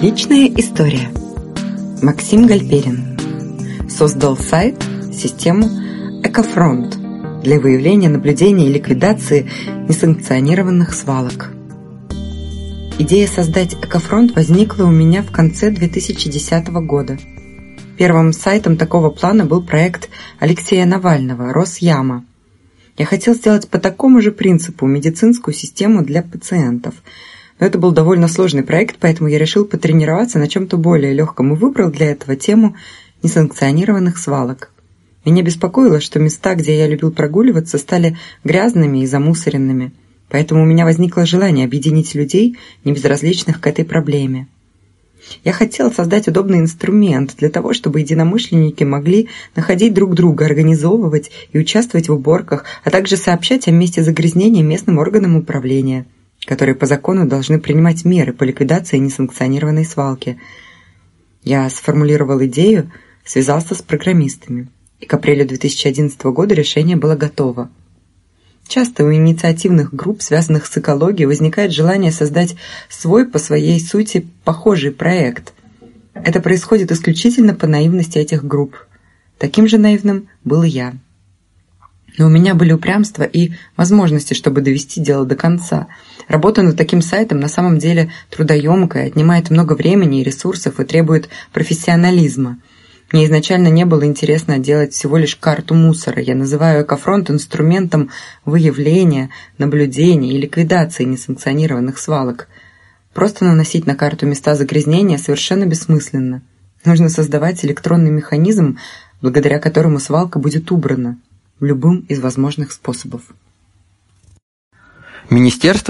Личная история. Максим Гальперин создал сайт, систему «Экофронт» для выявления, наблюдения и ликвидации несанкционированных свалок. Идея создать «Экофронт» возникла у меня в конце 2010 года. Первым сайтом такого плана был проект Алексея Навального «Росяма». Я хотел сделать по такому же принципу медицинскую систему для пациентов – но это был довольно сложный проект, поэтому я решил потренироваться на чем-то более легком и выбрал для этого тему несанкционированных свалок. Меня беспокоило, что места, где я любил прогуливаться, стали грязными и замусоренными, поэтому у меня возникло желание объединить людей, не безразличных к этой проблеме. Я хотел создать удобный инструмент для того, чтобы единомышленники могли находить друг друга, организовывать и участвовать в уборках, а также сообщать о месте загрязнения местным органам управления – которые по закону должны принимать меры по ликвидации несанкционированной свалки. Я сформулировал идею, связался с программистами, и к апрелю 2011 года решение было готово. Часто у инициативных групп, связанных с экологией, возникает желание создать свой по своей сути похожий проект. Это происходит исключительно по наивности этих групп. Таким же наивным был я. Но у меня были упрямство и возможности, чтобы довести дело до конца. Работа над таким сайтом на самом деле трудоемкая, отнимает много времени и ресурсов и требует профессионализма. Мне изначально не было интересно делать всего лишь карту мусора. Я называю экофронт инструментом выявления, наблюдения и ликвидации несанкционированных свалок. Просто наносить на карту места загрязнения совершенно бессмысленно. Нужно создавать электронный механизм, благодаря которому свалка будет убрана любым из возможных способов. Министерство